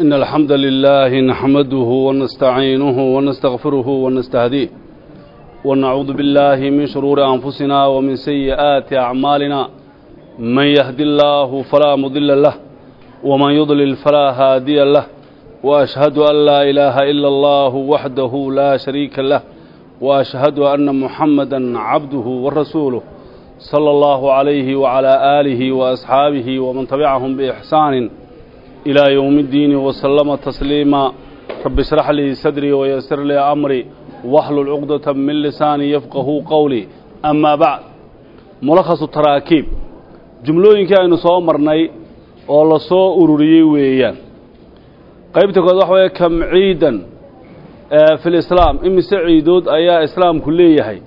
إن الحمد لله نحمده ونستعينه ونستغفره ونستهديه ونعوذ بالله من شرور أنفسنا ومن سيئات أعمالنا من يهدي الله فلا مضل له ومن يضلل فلا هادي له وأشهد أن لا إله إلا الله وحده لا شريك له وأشهد أن محمدا عبده ورسوله صلى الله عليه وعلى آله وأصحابه ومن تبعهم بإحسان إلى يوم الدين وسلم تسليما رب اشرح لي صدري ويسر لي أمري واحلل عقدة من لساني يفقه قولي أما بعد ملخص التراكيب jumlooyinkii aynu soo marnay oo la soo ururiyey weeyaan qaybta kood waxa weeye kam ciidan fi lislaam imise ciidood ayaa islaamku leeyahay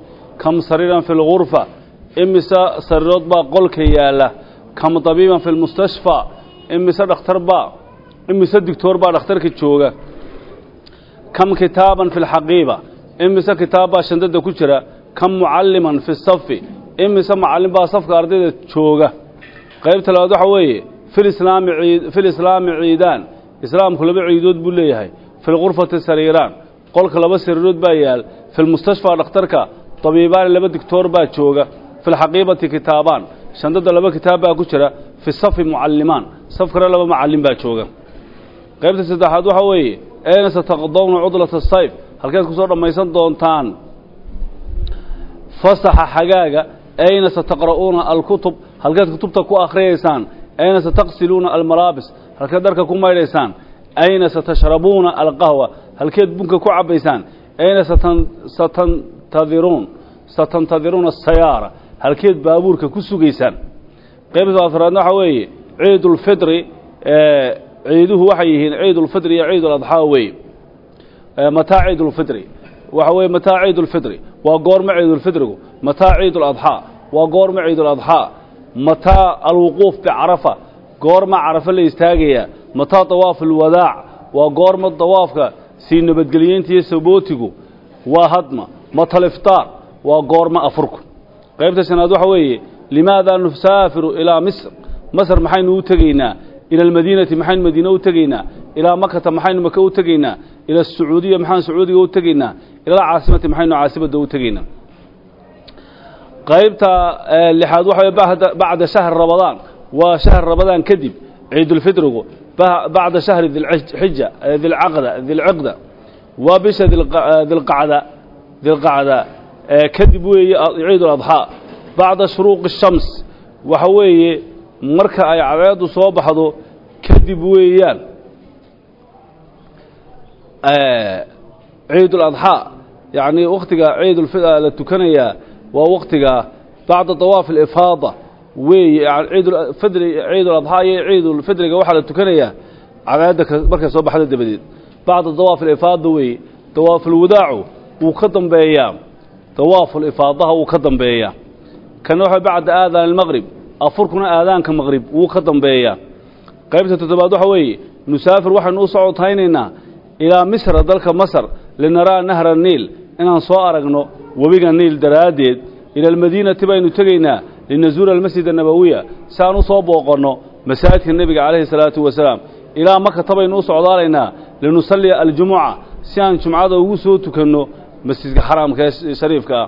kam sariiran fi lgurfa imise sariirood baa qolka yaalla kam tabiiban fi lmustashfaa imise dhakhtar baa imise digtoor baa dhakhtarka jooga kam kitaaban fi lxaqiiba imise kitaab baa shandada ku jira kam mucalliman fi safi imise macallin baa safka ardayda jooga qaybta labaad waxa weeye filislaami ciidaan islaamku laba ciidood buu leeyahay filgurfati sariiraan qolka laba sariirood baa yaal filmustashfaa dhakhtarka tabiibaani laba digtoor baa jooga filxaqiibati kitaabaan shandada laba kitaab baa ku jira fi safi mucallimaan safkana laba macallin baa jooga qaybta saddexaad waxa weeye ayna sataqdowna cudlata sayf halkeed ku soo dhammaysan doontaan fasaxa xagaaga ayna sataqra'uuna alkutub halkeed kutubta ku akhriyaysaan ayna sataqsiluuna almalaabis halkeed dharka ku maydhaysaan ayna satashrabuuna alqahwa halkeed bunka ku cabbaysaan ayna satantadiruun satantadiruuna asayaara halkeed baabuurka ku sugaysaan qaybta afraadna waxaa weeye ciidulfitri ciiduhu waxay yihiin ciidulfitri iyo ciiduladxaa weeye. Mataa ciidulfitri waxa weeye mataa ciidulfitri waa goorma ciidulfitrigu mataa ciiduladxaa waa goorma ciiduladxaa mataa alwuquuf bicarafa goorma carafa la istaagayaa. Mataa dawaafu alwadaac waa goorma dawaafka sii nabadgelyeynta iyo sabootigu. Waa hadma. Mataliftaar waa goorma afurku. Qaybta shanaad waxa weeye limaada nusaafiru ilaa misr? Masr maxaynu u tegaynaa? Ila almadiinati maxaynu madiine u tegaynaa? Ilaa makata maxaynu maka u tegaynaa? Ila asacuudiya maxaan sacuudiga u tegaynaa? Ila alcaasimati maxaynu caasimada u tegaynaa? Qaybta lixaad waxa weye bacda shahri rabadaan waa shahri rabadaan kadib ciidulfitrigu bacda shahri dilxija dilcaqda dilciqda waa bisha dilqacda dilqacda kadib weeye ciiduladxaa bacda shuruuqi shams. Waxa weeye marka ay cadeedu soo baxdo kadib weeyaan. Ciiduladxaa yacnii wakhtiga ciidulfida la tukanayaa waa wakhtiga bacda dawaaf alifaada. Weeye ciidulfidri ciiduladxaa iyo ciidulfidriga waxaa la tukanayaa cadeedda markay soo baxdo dabadeed. Bacda dawaaf alifaada weeye dawaafulwadaacu wuu ka dambeeyaa. Dawaafulifaadaha wuu ka dambeeyaa kana waxa bacda aadaan almaqrib afurkuna aadaanka maqrib wuu ka dambeeyaa qaybta toddobaad waxa weeye nusaafir waxaynu u socotaynaynaa ilaa misra dalka masar linaraa nahra niil. Inaan soo aragno webiga niil daraaddeed ila almadiinati baynu tegaynaa linazuura almasjid annabawiya. Si aan u soo booqanno masaajidka nebiga calayhi salaatu wasalaam. Ilaa makata baynu u socdaalaynaa linusalliya aljumuca si aan jumcada ugu soo tukanno masjidka xaraamka ee shariifka ah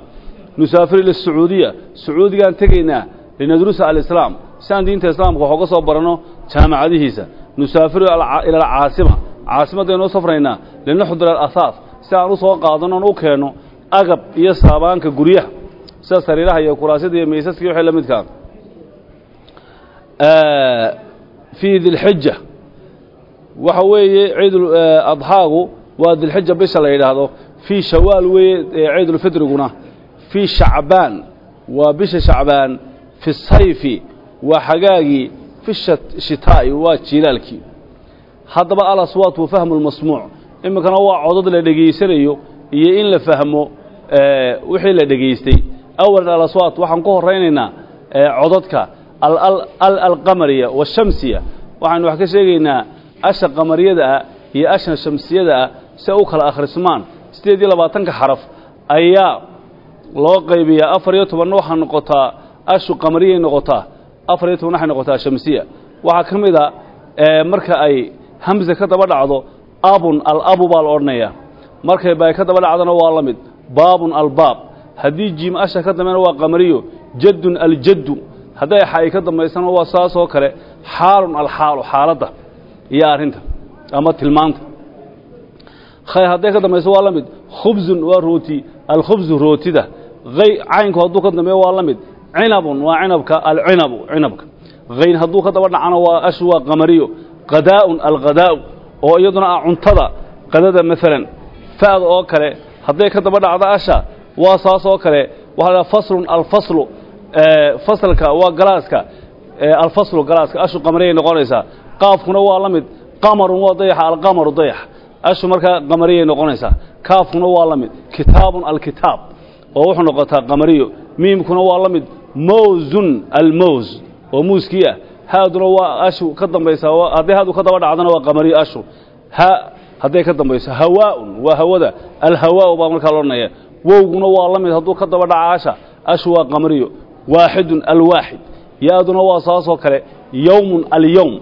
nusaafir ila sacuudiya sacuudigaan tegaynaa linadrusa alislaam. Si aan diinta islaamka wax uga soo baranno jaamacadihiisa. Nusaafiru ila alcaasima caasimaddaynu u safraynaa linaxdura alahaas si aan u soo qaadanno on u keenno agab iyo saabaanka guryaha. Sida sariiraha iyo kuraasyada iyo maysaska iyo wixii la midkaa fii dilxija waxa weeye ciidul adxaagu waa dilxija bisha la yidhaahdo. Fii shawaal fii shacbaan waa bisha shacbaan fi sayfi waa xagaagii fi shitaa'i waa jiilaalkii. Haddaba alaswaat wa fahmu lmasmuuc iminkana waa codad la dhegaysanayo iyo in la fahmo wixii la dhegaystay awalan alaswaat waxaan ku horaynaynaa codadka alqamariya washamsiya waxaynu wax ka sheegaynaa asha qamariyada ah iyo asha shamsiyada ah u kala akhrismaan. Siddeed iyo labaatanka xaraf ayaa loo qaybiyaa afar iyo tobanna waxaa noqotaa ashu qamariyay noqotaa afar iyo toban waxay noqotaa shamsiya. Waxaa ka mid a marka ay hamse ka daba dhacdo abun alabu baa la odhanayaa. Markay bay ka daba dhacdona waa la mid baabun albaab. Haddii jiim asha ka dambena waa qamariyo jaddun aljaddu. Hadday xay ka dambaysana waa saas oo kale xaalun alxaalu xaaladda iyo arrinta ama tilmaanta. Hadday ka dambayso waa la mid khubzun waa rooti alkhubzu rootida caynku hadduu ka dambeeyo waa la mid. Cinabun waa cinabka alcinabu cinabka. Hayn hadduu ka daba dhacana waa ashu waa qamariyo. Qadaa'un alqadaa'u oo iyaduna ah cuntada. Qadada maalan fa'da oo kale. Hadday ka daba dhacdo asha waa saas oo kale. Waxaa la faslun alfaslu fasalka waa galaaska. Alfaslu galaaska. Ashu qamariyay noqonaysaa. Qaafkuna waa la mid. Qamarun waa dayaxa alqamaru dayax ashu markaa qamariyay noqonaysaa. Kaafkuna waa la mid. Kitaabun alkitaab oo wuxuu noqotaa qamariyo. Miimkuna waa la mid. Mowzun almows oo muuskii ah. Haaduna waa ashu ka dambaysaa hadday haadu ka daba dhacdana waa qamariyo ashu. Ha hadday ka dambayso hawaaun waa hawada. Alhawaau baa markaa loodhanaya wowguna waa la mid. Hadduu ka daba dhaca asha ashu waa qamariyo. Waaxidun alwaaxid ya-duna waa saasoo kale. Yowmun alyowm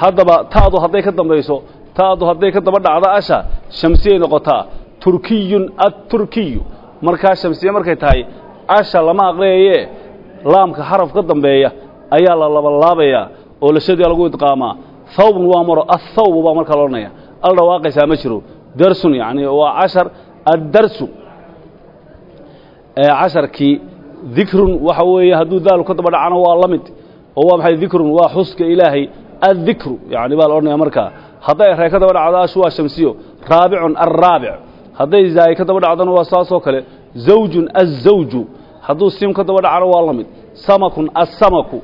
haddaba ta'du hadday ka dambayso ta'du hadday ka daba dhacdo asha shamsiyay noqotaa. Turkiyun atturkiyu markaa shamsiye markay tahay asha lama aqriyaye laamka xaraf ka dambeeya ayaa la labalaabayaa oo lashadiia lagu idqaamaa thawbun waa maro athawbu baa markaa loodhanaya al dhawaaqaysaa ma jiro. Darsun yacni waa cashar addarsu. Casharkii dikrun waxa weeye hadduu daalu ka daba dhacana waa la mid. Oo waa maxay dikrun waa xuska ilaahay addikru yani baa la odhanaya markaa hadday ree ka daba dhacdo ashu waa shamsiyo. Raabicun alraabic hadday zaa'i ka daba dhacdana waa saasoo kale. Zawjun azzawju haduu siim ka daba dhacana waa la mid. Samakun assamaku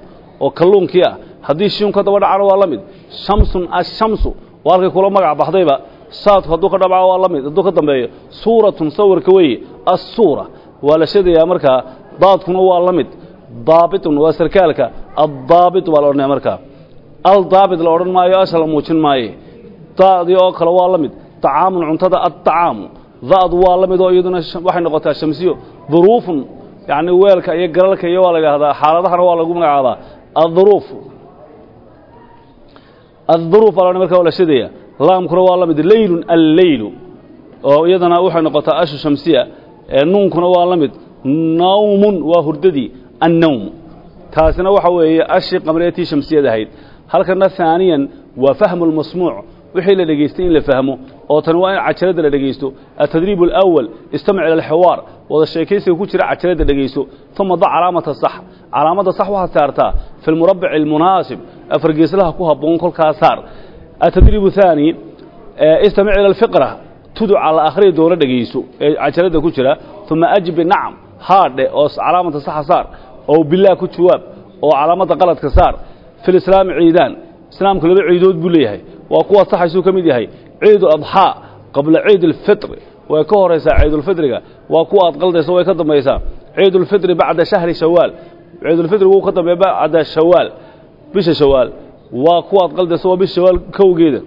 oo kalluunkii ah haddii shiim ka daba dhacana waa la mid shamsun ashamsu waa halkay kula magac baxdayba saadku hadduu ka dhabca waa la mid. Ka dambeeyo suuratun sawirka weeye assuura waa la sheegayaa markaa daadkuna waa la mid daabitun waa sarkaalka addaabit baa la odhanaya markaa aldaabit la odhan maayo asha la muujin maaye. Daadii oo kale waa la mid. Tacaamun cuntada adtacaamu da'du waa la mid oo iyaduna waxay noqotaa shamsiyo duruufun yani weelka iyo galalka iyo waa la idhaahdaa xaaladahana waa lagu magacaabaa. Aduruuf aduruuf baa la marka waa la shadaya laamkuna waa la mid leylun alleylu oo iyadana waxay noqotaa ashu shamsiya nuunkuna waa la nawmun waa hurdadii annawm. Taasina waxa weeye ashii qamriyatii shamsiyad ahayd. Halkana haaniyan waa fahmu lmasmuuc wixii la dhegaystay in la fahmo oo tani waa in cajaladda la dhegaysto altadriib alawal istamic ila alxiwaar wada sheekaysiga ku jira cajaladda dhegaysto uma da calaamata sax. Calaamadda sax waxaad saartaa fi lmurabic almunaasib. Afargeeslaha ku habboon kolkaa saar. Altadriib haani istamic ila alfiqra. Tuduca la akhriya doono dhegayso ee cajaladda ku jira. Uma ajib binacam haadhe oo calaamata saxa saar. Oo bilah ku jawaab oo calaamadda qaladka saar. Fi lislaami ciidaan. Islaamku laba ciidood buu leeyahay waa kuwa saxaysuu ka mid yahay. Ciid adxaa qabla ciid alfitri way ka horaysaa ciidulfitriga waa kuwa aad qaldayso way ka dambaysaa. Ciidulfitri bacda shahri shawaal. Ciidulfitrigu wuu ka dambeeya bacda shawaal. Bisha shawaal. Waa kuwa aad qaldayso waa bisha shawaal kowgeeda.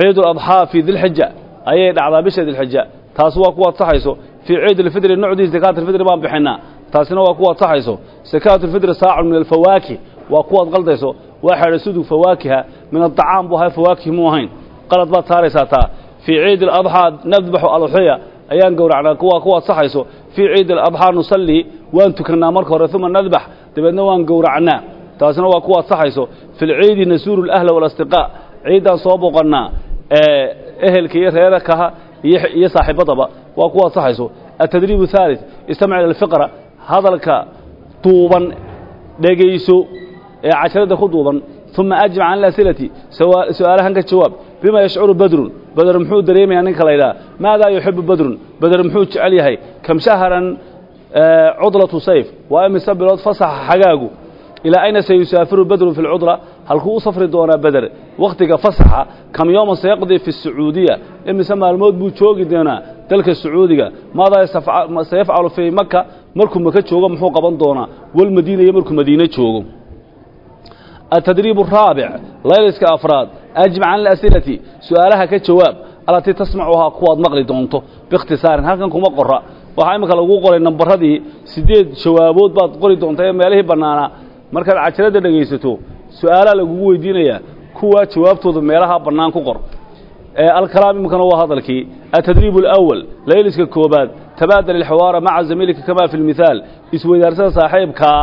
Ciiduladxaa fii dilxija ayay dhacdaa bisha dilxija taasi waa kuwaad saxayso. Fii ciid alfitri nucdii sakaatulfitri baan bixinaa. Taasina waa kuwaad saxayso. Sakaatulfitri saacun waa kuwaad qaldayso waa xeedha sudug fawaakiha min aطacaam buu ahay fawaakih muu ahayn qalad baad saaraysaa taa fii ciid اladxaa nadbaxu alxuya ayaan gowracnaa kuwa kuwaad saxayso fii ciid اladxaa nusallii waan tukannaa marka hore uma nadbax dabeedna waan gowracnaa taasina waa kuwaad saxayso fi lciidi nasuuru اlahla waاlasdiqaa ciiddaan soo boqonnaa ehelka iyo reerakaha iyo saaxiibadaba waa kuwaad saxayso altadriib الثaalث istamic ila alfiqra hadalka duuban dhegayso ee casharadda ku duuban uma ajib can alas'ilati su'aalahan ka jawaab bima yashcuru badrun bader muxuu dareemayaa ninka la ydhaha maadaa yuxibu badrun? Bader muxuu jecel yahay kam shahran cudlatu sayf waa imise bilood fasaxa xagaagu? Ilaa ayna sayusaafiru badrun fi lcudla halkuu u safri doonaa beder wakhtiga fasaxa kam yooman sayaqdii fi sacuudiya imise maalmood buu joogi doonaa dalka sacuudiga maadaa sayafcalu fii maka markuu maka joogo muxuu qaban doonaa walmadiina iyo markuu madiine joogo التdريب الرaaبع layliska أفراad أجib can الأسئلةi su-aalaha ka jawaab alatii tasmacuhaa kuwaad maqli doonto باkhtisaarin halkan kuma qora waxaa imika lagu qoray nambaradii sideed jawaabood baad qori doonta ee meelihii bannaanaa markaad cajaladda dhegaysato su-aalaa lagugu weydiinayaa kuwa jawaabtooda meelaha bannaan ku qor alkalaam iminkana waa hadalkii atadriib اlأwal layliska koobaad tabaadal ilxiwaara maca zamiilika kama fi lmithaal isweydaarsada saaxiibkaa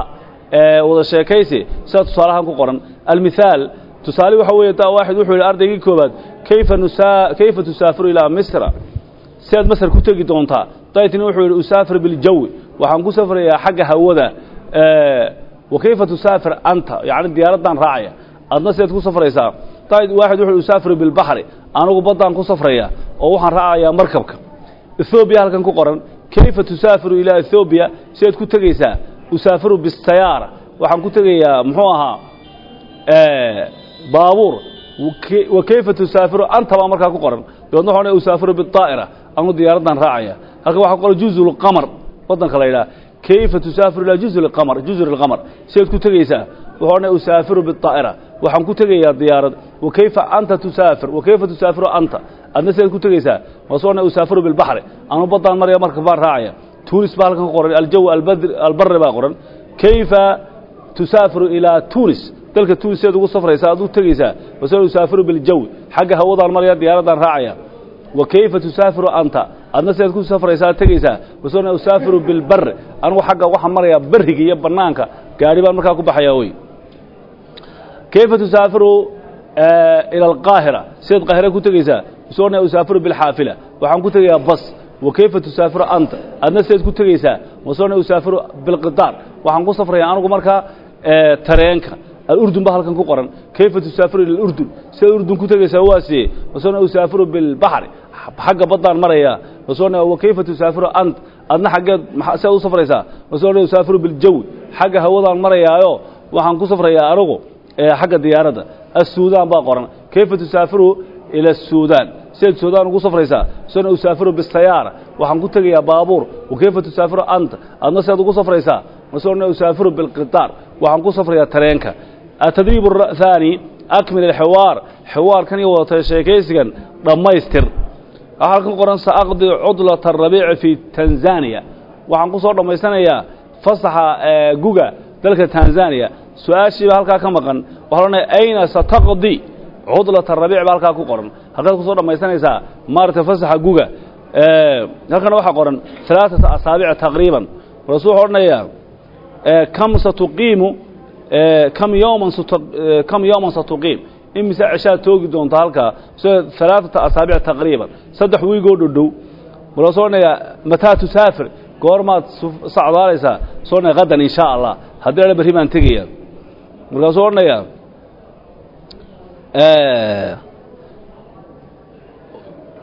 wada sheekaysi sida tusaalahan ku qoran. Almithaal tusaale waxa weeye da waaxid wuxuu yidhi ardaygii koobaad kayfa nusaa kayfa tusaafiru ilaa misra si aad masr ku tegi doontaa daytini wuxuu yidhi usaafir biljawi. Waxaan ku safrayaa xagga hawada wa kayfa tusaafir anta? Yacni diyaaraddaan raacaya. Adna sidaad ku safraysaa dayt waaxid wuxuu usaafir bilbaxri anigu baddaan ku safraya oo waxaan raacayaa markabka. Ethoobiya halkan ku qoran kayfa tusaafiru ilaa ethoobiya sidaad ku tegaysaa usaafiru bisayaara waxaan ku tegayaa muxuu ahaa baabuur. Wa kayfa tusaafiru? Anta baa markaa ku qoran. Dabeedna waxaan usaafiru bidaa'ira anu diyaaraddaan raacaya. Halkan waxaa ku qoran juzu lqamar waddanka la yidhaha kayfa tusaafiru ilaa juzu lqamar juzur lqamar sidaad ku tegaysaa wuxuu odhanaya usaafiru bidaa'ira waxaan ku tegayaa diyaarad. Wa kayfa anta tusaafir? Wa kayfa tusaafiru anta? Adna sidaad ku tegaysaa waasu odhanaya usaafiru bilbaxri anu baddaan maraya marka baan raacaya tunis baa halkan qoran aljaw albari baa qoran. Kayfa tusaafiru ilaa tunis? Dalka sidaad ugu safraysaa ad u tegaysaa. Wasu usaafiru biljawi xagga hawadaan maraya diyaaraddaan raacaya. Wa kayfa tusaafiru anta? Adna sidaad ku safraysaa tegaysaa. Wasu usaafiru bilbari anigu xagga waxaan marayaa beriga iyo bannaanka gaari baan markaa ku baxayaa wey kayfa tusaafiru ila alqaahira? Sidaad qaahira ku tegaysaa. Wasu usaafiru bilxaafila waxaan ku tegayaa bas wa kayfa tusaafiru anta? Adna sidaad ku tegaysaa. Wasu usaafiru bilqidaar. Waxaan ku safrayaa anigu markaa tareenka. Alurdun ba halkan ku qoran. Kayfa tusaafiru ila alurdun sidaad urdun ku tegaysaa waa siye wasuna usaafiru bilbaxri xagga baddaan maraya. Wasuna wa kayfa tusaafiru ant? Adna xaggeed sidaad u safraysaa? Wasuna usaafiru biljawi xagga hawadaan marayaayo waxaan ku safrayaa anigu xagga diyaaradda assuudaan baa qoran. Kayfa tusaafiru ila asuudaan siaad suudaan ugu safraysaa sana usaafiru bisayaara waxaan ku tegayaa baabuur. Wa kayfa tusaafiru anta aadna siaad ugu safraysaa masona usaafiru bilqitaar. Waxaan ku safrayaa tareenka. Atadriib thaani akmil alxiwaar. Xiwaarkan iyo wadata sheekaysigan dhammaystir. Waxaa halkan qoran saaqdi cudlata arabiici fii tanzaniya waxaan ku soo dhammaysanayaa fasaxa guga dalka tanzaniya su'aashiiba halkaa ka maqan. Waxaa loohanaya ayna sataqdi? Cudlata ba halkaa ku qoran halkaad ku soo dhammaysanaysaa maaragtay fasaxa guga. Halkana waxaa qoran alaaثata asaabica taqriiban. Markaasuu wuxu odhanayaa kam satuqiimu kam yowman kam yowman satuqiim. Imise ceshaad toogi doonta halkaa. Alaaثata asaabic taqriiban. Saddex wiigoo dhodhow markaasuu odhanayaa mataa tusaafir. Goormaad sacdaalaysaa soo odhanaya hadan in shaa allah haddii ala berri baan tegayaa. Markaasuu odhanayaa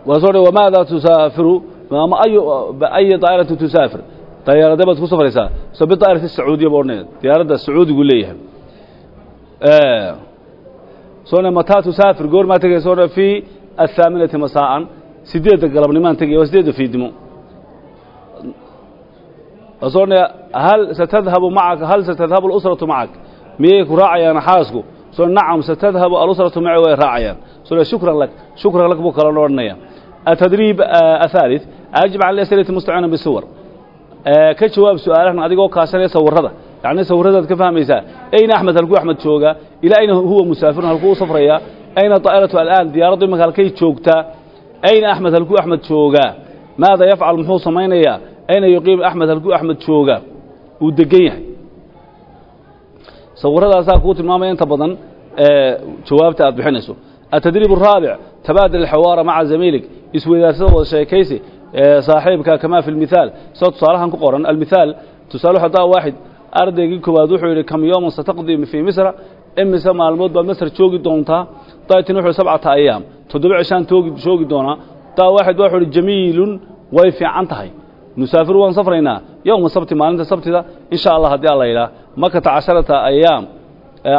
waasoodha wamaada tusaafiru ama ayi daa'irati tusaafir dayaaradee baad ku safraysaa so bidaa'irati sacuudiya ba odhanaya diyaaradda sacuudigu leeyahay soodha mataa tusaafir goor maa tegaysa odhan fii athaaminati masaa'an sideedda galabnimaan tegaya waa sideedda fiidnimo waasoodhaya hal satadhabu macaka hal satadhabu اlusratu macak miyay ku raacayaan xaasku so nacam satadhabu alusratu maci way raacayaan so shukran lak shukran lak buu kalona odhanaya atadriib uh, ahalid ajib can as'alati mustaciina bisuwar uh, ka jawaab su'aalahan adigoo kaasanaya sawirada yacni sawiradaad ka fahmaysaa ayna axmed halkuu axmed joogaa ilaa ayna huwa musaafirun halkuu u safrayaa? Ayna daa'iratu al'aan diyaaraddu imanka halkay joogtaa? Ayna axmed halkuu axmed joogaa maada yafcal muxuu samaynayaa? Ayna yuqiim axmed halkuu axmed joogaa uu degan yahay sawirradaasaa kuu tilmaamaya inta badan jawaabta aad bixinayso. Atadriib araabic tabaadil alxawaara maca zamiilig isweydaarsada wada sheekaysi saaxiibka kamaa fi lmithaal sida tusaalahan ku qoran almithaal tusaale xataa waaxid ardaygii koowaad wuxuu yidhi kam yooman sataqdii fii misra imise maalmood baad masr joogi doontaa daytin wuxuu sabcata ayaam. Toddoba cishaan toogi joogi doonaa. Taa waaxid wuxuu ihi jamiilun way fiican tahay nusaafiru waan safraynaa yowma sabti maalinta sabtida in sha allah haddii alla yidhaah makata casharata ayaam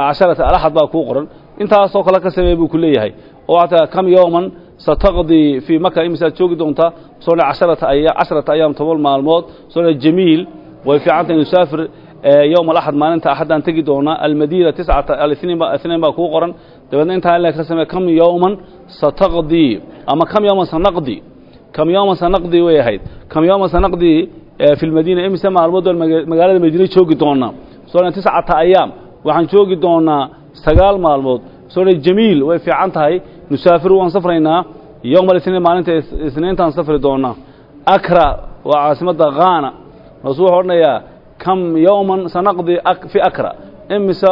casharata alaxad baa kuu qoran. Intaasoo kale ka sameey buu ku leeyahay. Oo hataa kam yowman sataqdii fii maka imisaad joogi doontaa soona casharata aya casharata ayaam toban maalmood soona jamiil way fiicantahay nusaafir yowma alaxad maalinta axaddaan tegi doonaa almadiina tiscata alithniin baa kuu qoran. Dabeedna intaa ka samee kam yowman sataqdii ama kam yowman sanaqdi kam yowman sanaqdii way ahayd. Kam yowman sanaqdii fi lmadiina imise maalmood baan magaalada madiine joogi doonaa. Soona tiscata ayaam waxaan joogi doonaa sagaal maalmood. Soo dha jamiil way fiican tahay. Nusaafiru waan safraynaa. Yowma اlisniin maalinta isniintaan safri doonaa. Akra waa caasimadda khana rasul wuxuu odhanayaa kam yowman sanaqdi fi akra. Imise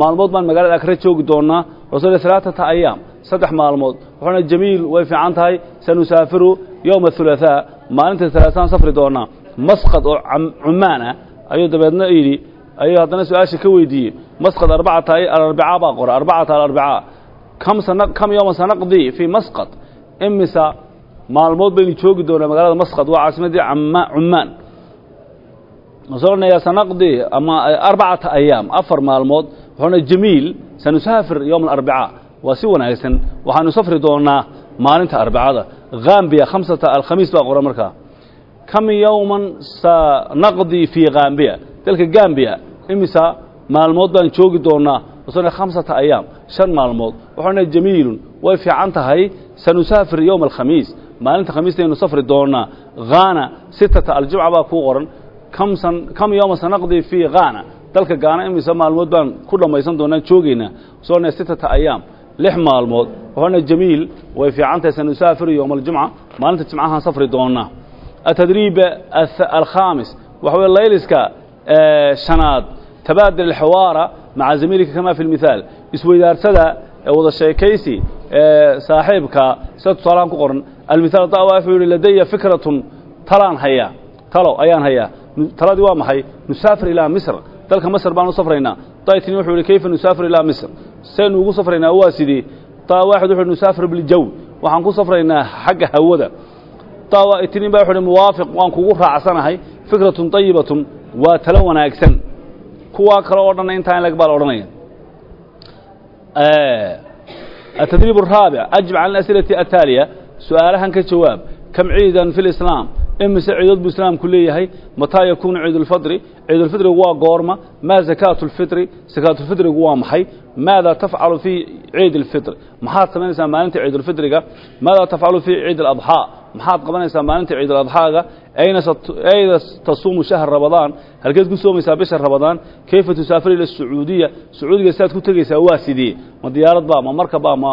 maalmood baan magaalada akra joogi doonaa. Rasul alaaثata ayaam saddex maalmood. Wuxuuna yowma hulaaaa maalinta talaasaan safri doonaa masqad oo cumaan ah ayuu dabeedna yidhi ayuu haddana su'aasha ka weydiiyey masqad arbacata alarbicaa baa qora arbacata alarbicaa kam yowma sanaqdii fii masqad imisa maalmood baynu joogi doonaa magaalada masqad waa caasimaddii cumaan wuxuu odhanayaa sanaqdii ama eh, arbacata ayaam afar maalmood wuxuu odhanaya jamiil sanusaafir yowma alarbicaa waa si wanaagsan waxaanu safri doonaa maalinta arbicada gambiya khamsata alkhamiis baa qoran markaa. Kam yowman sanaqdi fii gambiya dalka gambiya imisa maalmood baan joogi doonaa wuxuuna khamsata ayaam shan maalmood wuxuuna jamiilun way fiican tahay sanusaafir yowma alkhamiis maalinta khamiistaynu safri doonaa khana sitata aljimca baa kuu qoran kam yowma sanaqdi fii khana dalka gaana imise maalmood baan ku dhammaysan doonaa joogaynaa soona sitata ayaam lix maalmood wuxuuna jamiil way fiican tahay sanusaafiru yowma aljumca maalinta jimcahaan safri doonaa atadriib alkhaamis waxa weye layliska shanaad. Tabaadil alxiwaara maca zamiilika kama fi lmithaal isweydaarsada wada sheekaysi saaxiibka sida tusaalahaan ku qoran almithaal da wuxuu yihi ladaya fikratun talaan hayaa talo ayaan hayaa. Taladii waa maxay? Nusaafir ilaa misr dalka masr baan u safraynaa daytini wuxuu yihi kayfa nusaafir ilaa misr saynu ugu safraynaa waa sidii taa waaxid wuxu nusaafir biljawi waxaan ku safraynaa xagga hawada taa itinin baa wuxu uhi muwaafiq waan kugu raacsanahay fikratun طayibatun waa talo wanaagsan kuwaa kale oo dhanna intaa in lag baa la odhanaya التدريب الرابع أجب عن الأسئلة التالية سؤالها كجواب كم عيدا في الإسلام imise ciidood buu islaamku leeyahay mataa yakuunu ciidulfidri ciidulfidrigu waa goorma maa zakaatu lfitri waa maxay? Maadaa tafcalu fii ciid alfitr maxaad samaynaysaa maalinta ciidulfidriga? Maadaa tafcalu fii ciid aladxaa maxaad qabanaysaa maalinta ciid aladxaaga ayna tasuumu shahra rabadaan halkeed ku soomaysaa bisha rabadaan kayfa tusaafir ila sacuudiya sacuudiga siaad ku tegaysaa waa sidee ma diyaarad baa ma marka baa ma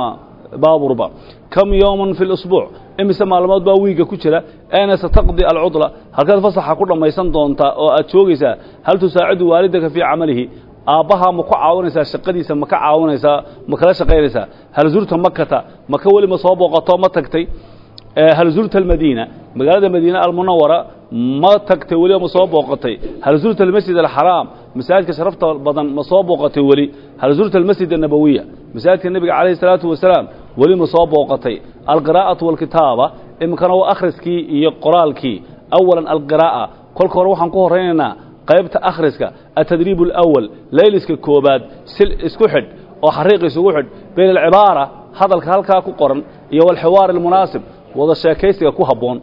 baaburba. Kam yooman fi lisbuuc imise maalmood baa wiigga ku jira. Aana sataqdi alcudla halkaad fasaxa ku dhammaysan doontaa oo aad joogaysaa hal tusaacidu waalidaka fii camalihi? Aabbahaa ma ku caawinaysaa shaqadiisa ma ka caawinaysaa ma kala shaqaynaysaa. Hal zurta makata maka weli ma soo booqatoo ma tagtay. Eh, hal zurta almadiina? Magaalada madiine almunawara ma tagtay weli ma soo booqatay. Hal zurta almasjid alxaraam masaajidka sharafta badan ma soo booqatay weli. Hal zurta almasjid annabowiya masaajidka nebiga calayhi salaatu wasalaam weli ma soo booqatay. Alqiraa'atu walkitaaba iminkana waa akhriskii iyo qoraalkii. Awalan alqiraa'a kolka hore waxaan ku horaynaynaa qaybta akhriska atadriib alawal layliska koobaad sil isku xidh oo xariiq isugu xidh bayna alcibaara hadalka halkaa ku qoran iyo walxiwaar almunaasib wada sheekaysiga ku habboon.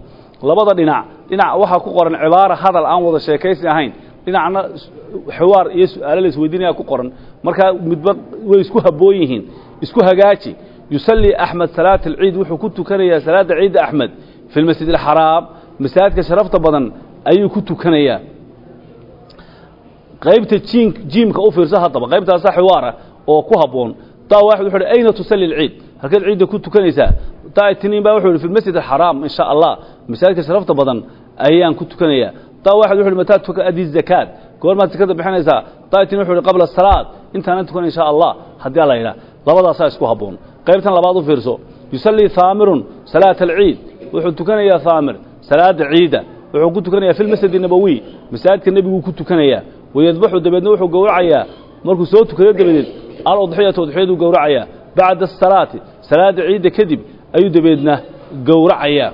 Labada dhinac dhinac waxaa ku qoran cibaara hadal aan wada sheekaysi ahayn dhinacna xiwaar iyo su'aalo la isweydiinaya ku qoran. Markaa midba way isku habboon yihiin isku hagaaji yusalii axmed salaat alciid wuxuu ku tukanayaa salaadda ciidda axmed fi lmasjid alxaraam masaajidka sharafta badan ayuu ku tukanayaa qaybta jin jiimka u fiirsa haddaba qaybtaasa xiwaara oo ku habboon taa waaxid wuxu uhi ayna tusalli alciid halkeed ciidda ku tukanaysaa taa itniin baa wuxuu ihi fi lmasjid alxaraam in sha allah masaajidka sharafta badan ayaan ku tukanayaa taa waxad wuxu uhi mataa tuka adi zakaad goormaad zakada bixinaysaa taa itniin wuxu uhi qabla salaad intaana tukan in sha allah haddii alla yidhaah qaybtan labaad u fiirso yusallii haamirun salaata alciid. Wuxuu tukanayaa haamir salaada ciida. Wuxuu ku tukanayaa fi lmasjid nabowiy masaajidka nebiguu ku tukanayaa. Wayadbaxu dabeedna wuxuu gowracayaa. Markuu soo tukado dabadeed aludxiyata udxiyaduu gowracayaa. Bacda asalaati salaada ciidda kadib ayuu dabeedna gowracayaa.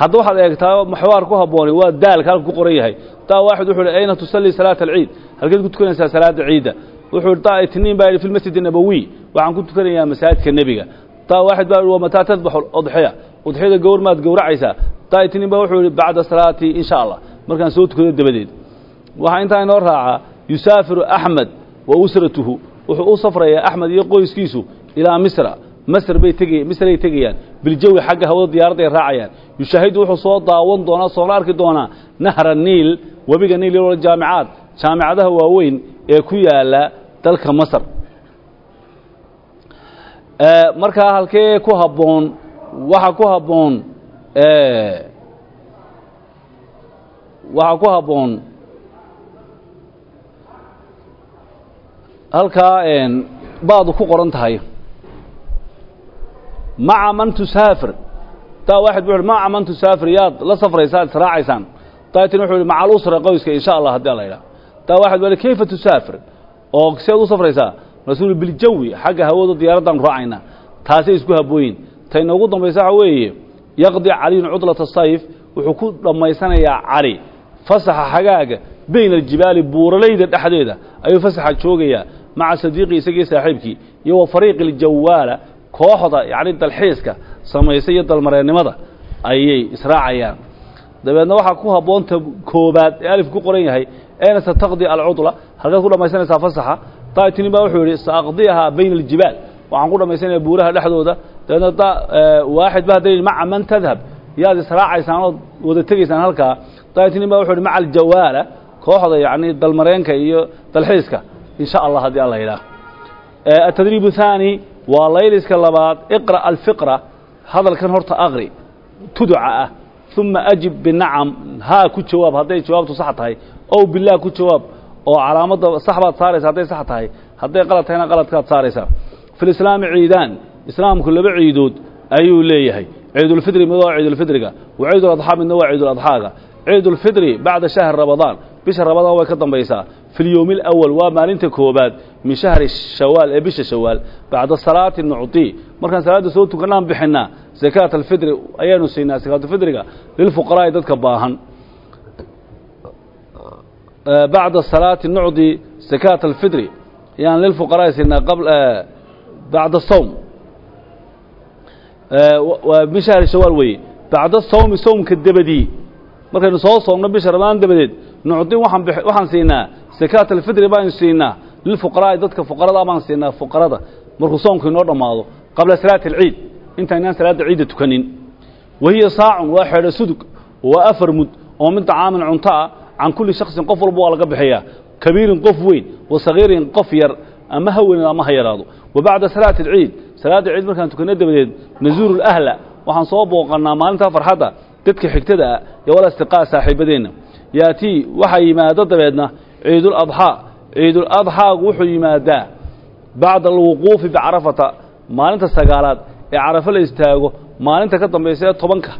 Hadda waxaad eegtaa maxwaar ku habboonay waa daalka halka ku qoran yahay. Taa waaxid wuxuu hi ayna tusallii salaata alciid. Halkeed ku tukanaysaa salaada ciidda wuxuu taa itniin baa yidhi fi lmasjid nabowiy waxaan ku tukanayaa masaajidka nebiga. Taa waaxid baa wa mataa tadbaxu udxiya udxiyada gowr maad gowracaysaa. Taa itniin baa wuxuu yidhi bacda salaati in sha allah markaan soo tukado dabadeed. Waxaa intaa inoo raacaa yusaafiru axmed wa usratuhu. Wuxuu u safrayaa axmed iyo qoyskiisu ilaa misra. Masr bay tegay misray tegayaan. Biljawi xagga hawada diyaaradda ay raacayaan. Yushaahidu wuxuu soo daawan doonaa soona arki doonaa nahra niil webiga niil iyo jaamicaad. Jaamicadaha waaweyn ee ku yaalla dalka masr markaa halkee ku habboon waxa ku habboon waxaa ku habboon halkaa baadu ku qoran tahay. Maca man tusaafir. Taa waaxid bu maca man tusaafir yaad la safraysaa israacaysaan daatin wuxuu yihi maca alusra qoyska insha allah haddii la yidhaha taa waaxid baa kayfa tusaafir? Oo seed u safraysaa rasuul biljawi xagga hawadu diyaaraddan raacayna taasay isku habooyin ta inoogu dambaysa waxa weeye yaqdi caliyun cudlata sayf wuxuu ku dhammaysanayaa cali. Fasaxa xagaaga bayna aljibaali buuralayda dhexdeeda ayuu fasaxa joogayaa maca sadiiqii isagii saaxiibkii iyo wa fariiqi aljawaala kooxda yacni dalxiiska samaysa iyo dalmareennimada ayay israacayaan. Dabeedna waxaa ku habboonta koobaad ee alif ku qoran yahay eena sataqdi alcudla halkaad ku dhammaysanaysaa fasaxa daitinin baa wuxuu yidhi saaqdiyahaa bayna aljibaal waxaan ku dhammaysanaya buuraha dhexdooda dabeedna da waaxid ba hadday maca man tadhab yaad israacaysaan ood wada tegaysaan halkaa daitinin baa wuxuu yidhi maca aljawaala kooxda yacni dalmareenka iyo dalxiiska in sha allah haddii alla yidhaah atadriib thaani waa layliska labaad iqra' alfiqra hadalkan horta aqri tuduca ah uma ajib binacam haa ku jawaab hadday jawaabtu sax tahay ow bilah ku jawaab oo calaamadda sax baad saaraysa hadday sax tahay hadday qalad tahayna qaladkaad saaraysaa fi lislaami ciidaan islaamku laba ciidood ayuu leeyahay ciidulfidri mid waa ciidulfidriga wa ciiduladxaa midna waa ciiduladxaaga ciidulfidri bacda shahri ramadaan bisha ramadaan way ka dambaysaa alawal waa maalinta koobaad min shahri shawaal ee bisha shawaal bacda salaati nucطi markaan salaadda soo tukannaan bixinaa zakaat alfidri ayaanu siinaa zakaatulfidriga lilfuqaraa'i dadka baahan. Bacda salaati nucdi zakaat alfidri ayaan lilfuqaraa'i siinaa bacda sawm. Waa min shahri shawaal weeye. Bacda sawmi sawmka dabadii. Markaynu soo soomno bisha ramadaan dabadeed nucdi waxaan waxaan siinaa zakaat alfidri baanu siinaa. Lilfuqaraa'i dadka fuqarada baan siinaa fuqarada. Markuu soomku inoo dhammaado qabla salaati alciid. Intaynaan salaadda ciidda tukanin. Wahiya saacun waa xeedho sudug waa afar mud oo min طacaamin cunto ah can kulli shaksin qof walba waa laga bixiyaa. Kabiirin qof weyn wa sagiirin qof yar ama ha ama ha wa bacda salaati alciid. Salaadda ciid markaan tukanno dabadeed nazuuru lahla waxaan soo booqannaa maalintaa farxadda dadka xigtada ah iyo wal astiqaa saaxiibadeenna. Yaatii waxaa yimaado dabeedna ciiduladxaa ciiduladxaagu wuxuu yimaadaa bacda alwuquufi bicarafata maalinta sagaalaad ee carafo la istaago maalinta ka dambaysa ee tobanka